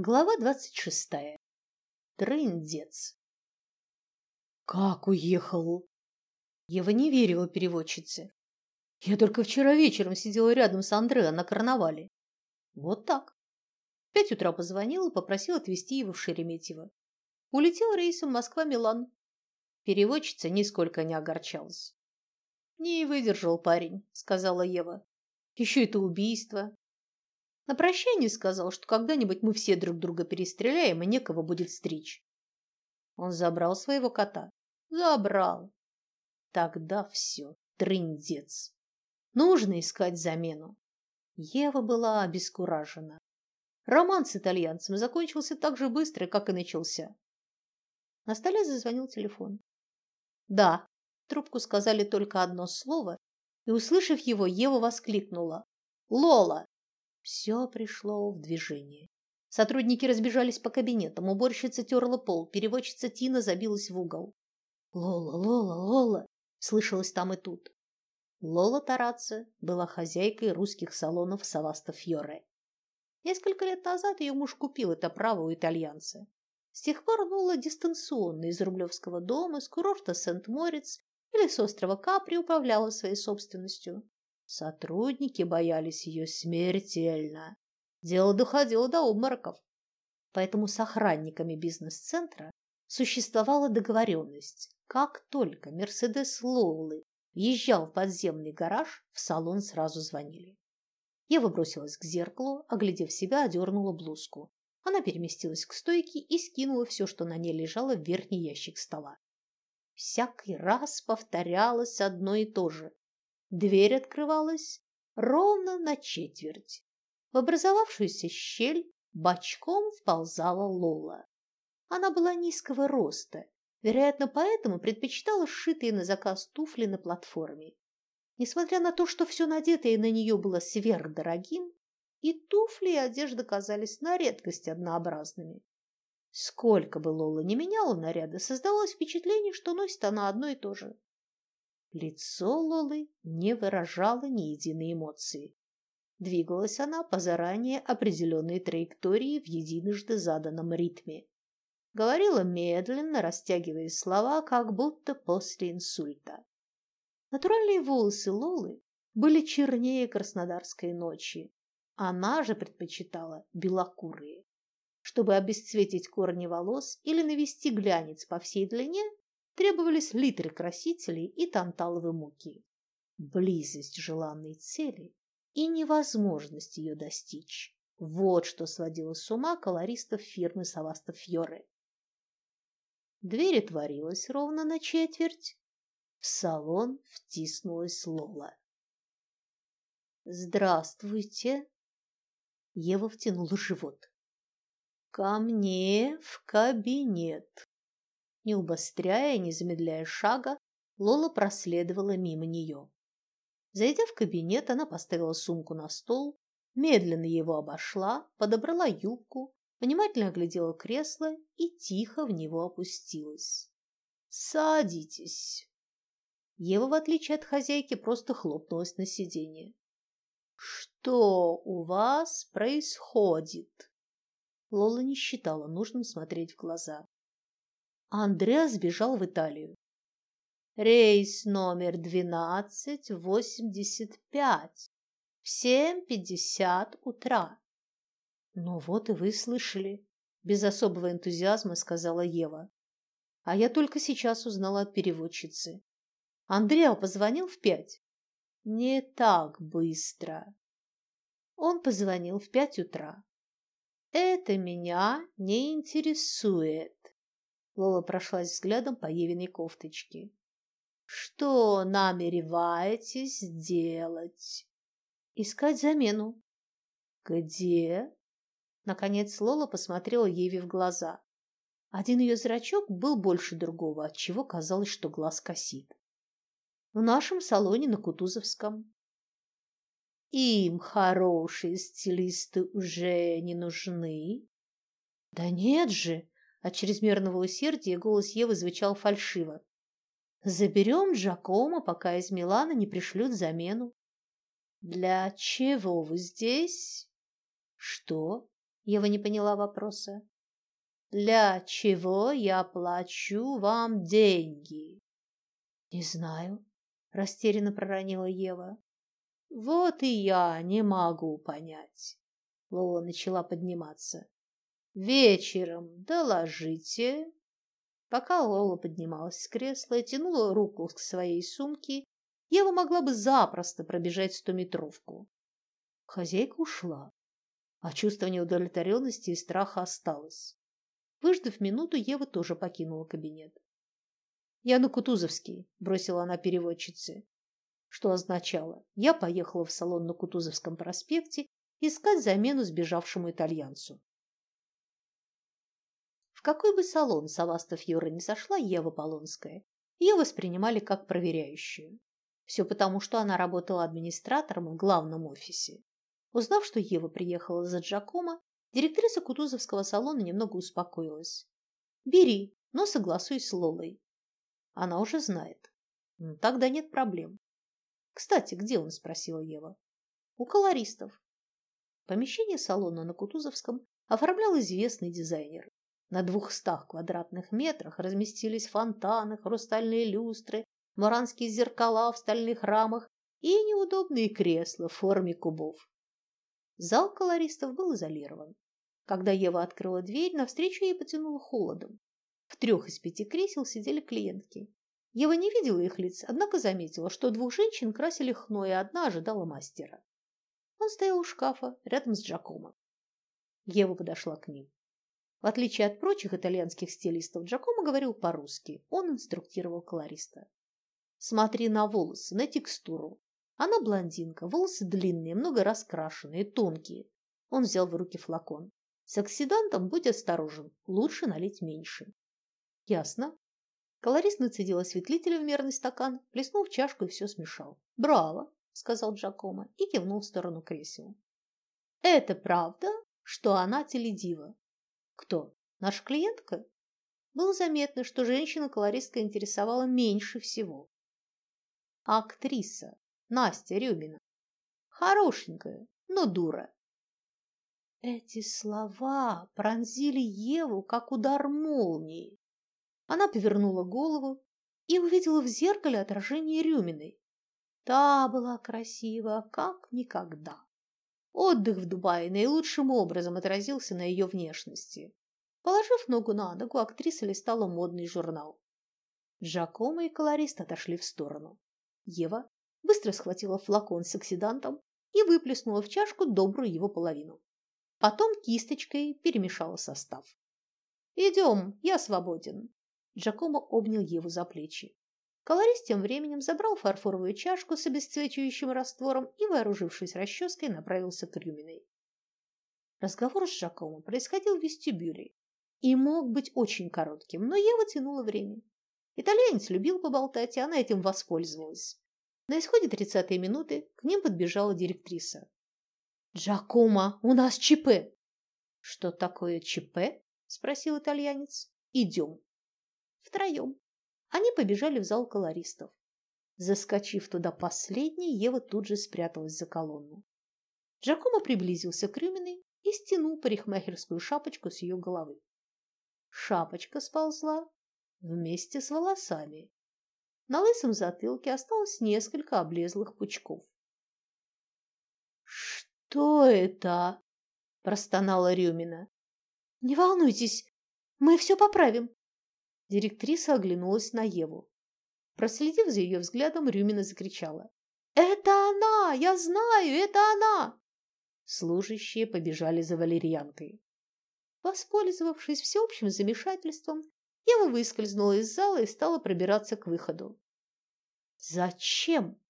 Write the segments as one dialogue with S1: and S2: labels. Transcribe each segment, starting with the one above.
S1: Глава двадцать шестая. Трындец. Как уехал? Ева не верила переводчице. Я только вчера вечером сидела рядом с Андреа на карнавале. Вот так. В пять утра позвонил и попросил отвезти его в Шереметьево. Улетел рейсом Москва-Милан. Переводчица нисколько не огорчалась. Не выдержал парень, сказала Ева. Еще это убийство. На прощание сказал, что когда-нибудь мы все друг друга перестреляем и некого будет стричь. Он забрал своего кота. Забрал. Тогда все, трындец. Нужно искать замену. Ева была обескуражена. Роман с итальянцем закончился так же быстро, как и начался. На столе зазвонил телефон. Да, трубку сказали только одно слово, и, услышав его, Ева воскликнула: "Лола!" Все пришло в движение. Сотрудники разбежались по кабинетам, уборщица терла пол, переводчица Тина забилась в угол. Лола, Лола, Лола, слышалось там и тут. Лола Тарацци была хозяйкой русских салонов Саваста Фьоре. Несколько лет назад ее муж купил это право у итальянца. С тех пор Лола дистанционно из Рублевского дома, с курорта Сент-Мориц или с острова Капри управляла своей собственностью. Сотрудники боялись ее смертельно. Дело доходило до обмороков. Поэтому с охранниками бизнес-центра существовала договоренность. Как только Мерседес Лоулы въезжал в подземный гараж, в салон сразу звонили. Ева бросилась к зеркалу, оглядев себя, одернула блузку. Она переместилась к стойке и скинула все, что на ней лежало, в верхний ящик стола. Всякий раз повторялось одно и то же. Дверь открывалась ровно на четверть. В образовавшуюся щель бочком вползала Лола. Она была низкого роста, вероятно, поэтому предпочитала сшитые на заказ туфли на платформе. Несмотря на то, что все надетое на нее было сверхдорогим, и туфли, и одежда казались на редкость однообразными. Сколько бы Лола не меняла наряды, создавалось впечатление, что носит она одно и то же. Лицо Лолы не выражало ни единой эмоции. Двигалась она по заранее определенной траектории в единожды заданном ритме. Говорила медленно, растягивая слова, как будто после инсульта. Натуральные волосы Лолы были чернее краснодарской ночи. Она же предпочитала белокурые. Чтобы обесцветить корни волос или навести глянец по всей длине, требовались литры красителей и танталовой муки. Близость желанной цели и невозможность ее достичь. Вот что сводило с ума колористов фирмы Саваста Фьоре. Дверь отворилась ровно на четверть. В салон втиснулась Лола. «Здравствуйте!» Ева втянула живот. «Ко мне в кабинет!» Не убыстряя, не замедляя шага, Лола проследовала мимо нее. Зайдя в кабинет, она поставила сумку на стол, медленно его обошла, подобрала юбку, внимательно оглядела кресло и тихо в него опустилась. Садитесь. Ева, в отличие от хозяйки, просто хлопнулась на сиденье. Что у вас происходит? Лола не считала нужным смотреть в глаза а Андреа сбежал в Италию. Рейс номер двенадцать восемьдесят пять в семь пятьдесят утра. Ну вот и вы слышали, без особого энтузиазма сказала Ева. А я только сейчас узнала от переводчицы. Андреа позвонил в пять. Не так быстро. Он позвонил в пять утра. Это меня не интересует. Лола прошлась взглядом по Евиной кофточке. Что намереваетесь делать? Искать замену. Где? Наконец Лола посмотрела Еве в глаза. Один ее зрачок был больше другого, от чего казалось, что глаз косит. В нашем салоне на Кутузовском. Им хорошие стилисты уже не нужны. Да нет же, от чрезмерного усердия голос Евы звучал фальшиво. Заберем Джакомо, пока из Милана не пришлют замену. Для чего вы здесь? Что? Ева не поняла вопроса. Для чего я плачу вам деньги? Не знаю, растерянно проронила Ева. Вот и я не могу понять. Лола начала подниматься. Вечером доложите. Пока Лола поднималась с кресла и тянула руку к своей сумке, Ева могла бы запросто пробежать стометровку. Хозяйка ушла, а чувство неудовлетворенности и страха осталось. Выждав минуту, Ева тоже покинула кабинет. «Я на Кутузовский», – бросила она переводчице, что означало «я поехала в салон на Кутузовском проспекте искать замену сбежавшему итальянцу». В какой бы салон Савастов Юра не сошла Ева Полонская, ее воспринимали как проверяющую. Все потому, что она работала администратором в главном офисе. Узнав, что Ева приехала за Джакомо, директриса Кутузовского салона немного успокоилась. «Бери, но согласуй с Лолой». Она уже знает. Тогда нет проблем. «Кстати, где он?» – спросила Ева. «У колористов». Помещение салона на Кутузовском оформлял известный дизайнер. На двухстах квадратных метрах разместились фонтаны, хрустальные люстры, маранские зеркала в стальных рамах и неудобные кресла в форме кубов. Зал колористов был изолирован. Когда Ева открыла дверь, навстречу ей потянуло холодом. В трех из пяти кресел сидели клиентки. Ева не видела их лиц, однако заметила, что двух женщин красили хно, и одна ожидала мастера. Он стоял у шкафа, рядом с Джакомо. Ева подошла к ним. В отличие от прочих итальянских стилистов, Джакомо говорил по-русски. Он инструктировал колориста. «Смотри на волосы, на текстуру. Она блондинка, волосы длинные, много раскрашенные, тонкие. Он взял в руки флакон. С оксидантом будь осторожен, лучше налить меньше. Ясно. Колорист нацедил осветлителя в мерный стакан, плеснул в чашку и все смешал. Браво, сказал Джакомо и кивнул в сторону кресел. Это правда, что она теледива? Кто? Наша клиентка? Было заметно, что женщина-колористка интересовала меньше всего. Актриса, Настя Рюмина. Хорошенькая, но дура. Эти слова пронзили Еву, как удар молнии. Она повернула голову и увидела в зеркале отражение Рюминой. Та была красива, как никогда. Отдых в Дубае наилучшим образом отразился на ее внешности. Положив ногу на ногу, актриса листала модный журнал. Джакомо и колорист отошли в сторону. Ева быстро схватила флакон с оксидантом и выплеснула в чашку добрую его половину. Потом кисточкой перемешала состав. «Идем, я свободен». Джакомо обнял Еву за плечи. Колорист тем временем забрал фарфоровую чашку с обесцвечивающим раствором и, вооружившись расческой, направился к Рюминой. Разговор с Джакомо происходил в вестибюле и мог быть очень коротким, но Ева тянула время. Итальянец любил поболтать, и она этим воспользовалась. На исходе тридцатой минуты к ним подбежала директриса. «Джакомо, у нас ЧП!» «Что такое ЧП?» – спросил итальянец. «Идем». Втроем. Они побежали в зал колористов. Заскочив туда последней, Ева тут же спряталась за колонну. Джакомо приблизился к Рюминой и стянул парикмахерскую шапочку с ее головы. Шапочка сползла вместе с волосами, на лысом затылке осталось несколько облезлых пучков. «Что это?» – простонала Рюмина. «Не волнуйтесь, мы все поправим». Директриса оглянулась на Еву. Проследив за ее взглядом, Рюмина закричала. «Это она! Я знаю, это она!» Служащие побежали за валерьянкой. Воспользовавшись всеобщим замешательством, Ева выскользнула из зала и стала пробираться к выходу. «Зачем?»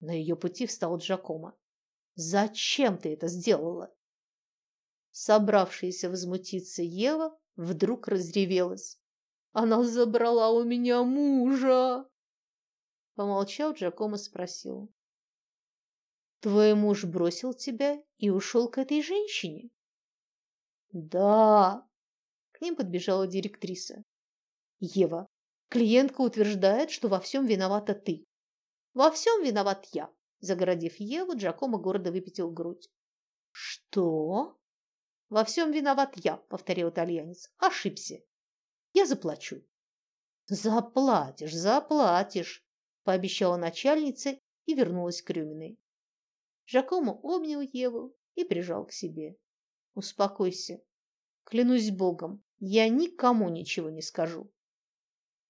S1: На ее пути встал Джакомо. «Зачем ты это сделала?» Собравшаяся возмутиться Ева вдруг разревелась. «Она забрала у меня мужа!» Помолчав, Джакомо спросил. «Твой муж бросил тебя и ушел к этой женщине?» «Да!» К ним подбежала директриса. Ева, клиентка утверждает, что во всем виновата ты. Во всем виноват я. Загородив Еву, Джакомо гордо выпятил грудь. Что? Во всем виноват я, повторил итальянец. Ошибся. Я заплачу. Заплатишь, заплатишь, пообещала начальница и вернулась к Рюминой. Жакомо обнял Еву и прижал к себе. Успокойся. Клянусь Богом, я никому ничего не скажу.